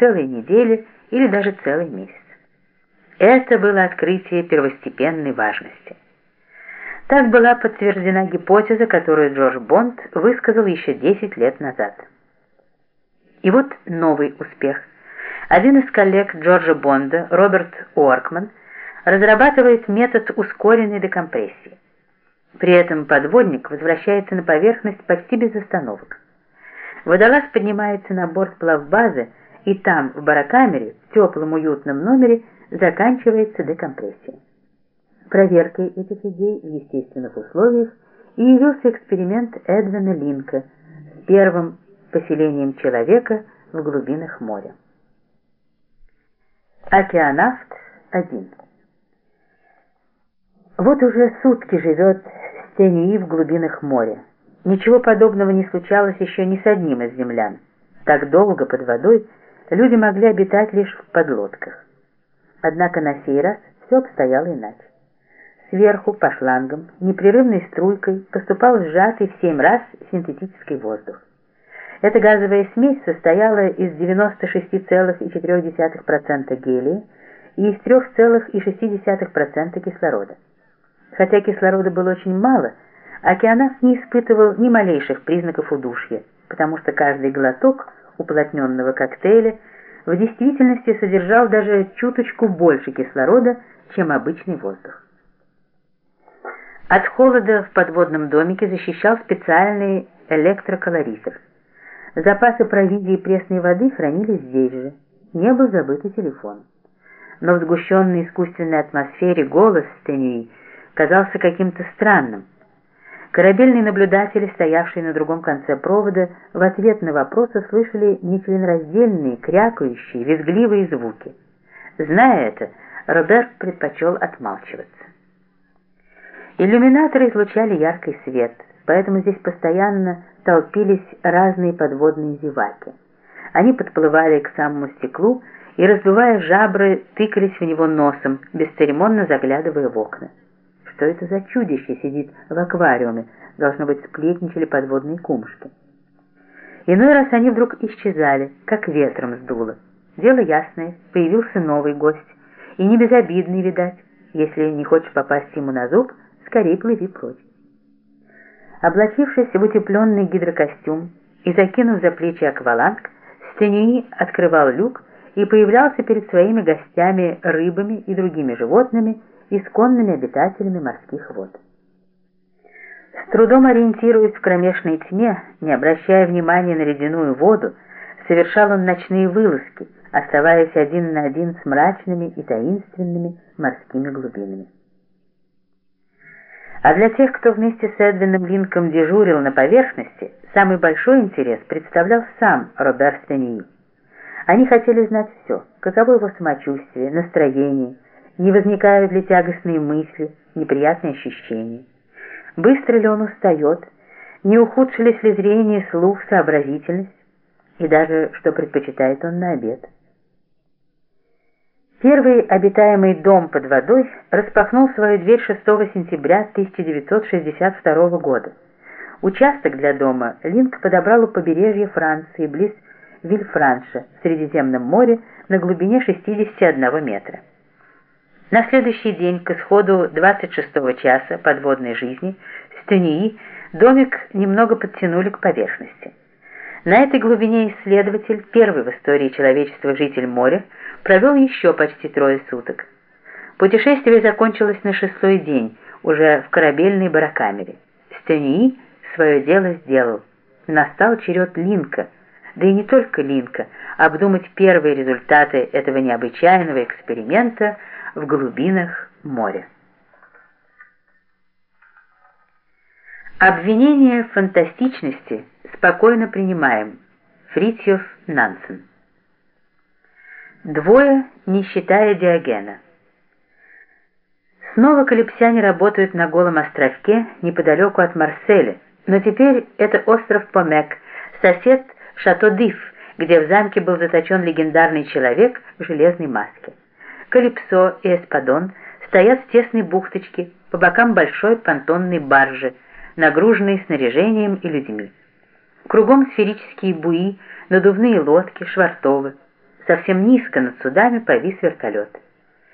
целые недели или даже целый месяц. Это было открытие первостепенной важности. Так была подтверждена гипотеза, которую Джордж Бонд высказал еще 10 лет назад. И вот новый успех. Один из коллег Джорджа Бонда, Роберт Уоркман, разрабатывает метод ускоренной декомпрессии. При этом подводник возвращается на поверхность почти без остановок. Водолаз поднимается на борт плавбазы, и там, в барокамере, в теплом уютном номере, заканчивается декомпрессия. Проверкой этих идей в естественных условиях явился эксперимент Эдвина Линка с первым поселением человека в глубинах моря. Океанавт 1 Вот уже сутки живет Стенюи в глубинах моря. Ничего подобного не случалось еще ни с одним из землян. Так долго под водой люди могли обитать лишь в подлодках. Однако на сей раз все обстояло иначе. Сверху, по шлангам, непрерывной струйкой поступал сжатый в семь раз синтетический воздух. Эта газовая смесь состояла из 96,4% гелия и из 3,6% кислорода. Хотя кислорода было очень мало, океанавт не испытывал ни малейших признаков удушья, потому что каждый глоток уплотненного коктейля в действительности содержал даже чуточку больше кислорода, чем обычный воздух. От холода в подводном домике защищал специальный электрокалорифер. Запасы провизии и пресной воды хранились здесь же. Не был забыт и телефон. Но в сгущенной искусственной атмосфере голос Стенюи казался каким-то странным. Корабельные наблюдатели, стоявшие на другом конце провода, в ответ на вопросы слышали нечленораздельные, крякающие, визгливые звуки. Зная это, Роберт предпочел отмалчиваться. Иллюминаторы излучали яркий свет, поэтому здесь постоянно толпились разные подводные зеваки. Они подплывали к самому стеклу и, раздувая жабры, тыкались в него носом, бесцеремонно заглядывая в окна. Что это за чудище сидит в аквариуме? Должно быть, сплетничали подводные кумушки. Иной раз они вдруг исчезали, как ветром сдуло. Дело ясное, появился новый гость. И не безобидный, видать. Если не хочешь попасть ему на зуб, скорее плыви прочь. Облачившись в утепленный гидрокостюм и закинув за плечи акваланг, Стенюи открывал люк и появлялся перед своими гостями рыбами и другими животными, исконными обитателями морских вод. С трудом ориентируясь в кромешной тьме, не обращая внимания на ледяную воду, совершал он ночные вылазки, оставаясь один на один с мрачными и таинственными морскими глубинами. А для тех, кто вместе с Эдвином Линком дежурил на поверхности, самый большой интерес представлял сам Роберт Стеньи. Они хотели знать все, каково его самочувствие, настроение, не возникают ли тягостные мысли, неприятные ощущения. Быстро ли он устает, не ухудшились ли зрение, слух, сообразительность, и даже что предпочитает он на обед. Первый обитаемый дом под водой распахнул свою дверь 6 сентября 1962 года. Участок для дома Линк подобрал у побережья Франции, близ Вильфранша, в Средиземном море, на глубине 61 метра. На следующий день, к исходу 26 часа подводной жизни, Стюнии домик немного подтянули к поверхности. На этой глубине исследователь, первый в истории человечества житель моря, провел еще почти трое суток. Путешествие закончилось на шестой день, уже в корабельной барокамере. Стении свое дело сделал. Настал черед Линка, да и не только Линка, обдумать первые результаты этого необычайного эксперимента в глубинах моря. Обвинение в фантастичности спокойно принимаем. Фритьев Нансен Двое, не считая Диогена. Снова калипсяне работают на голом островке неподалеку от Марселя, но теперь это остров Помек, сосед Шато-Диф, где в замке был заточен легендарный человек в железной маске. Калипсо и Эспадон стоят в тесной бухточке по бокам большой понтонной баржи, нагруженной снаряжением и людьми. Кругом сферические буи, надувные лодки, швартовы. Совсем низко над судами повис вертолет.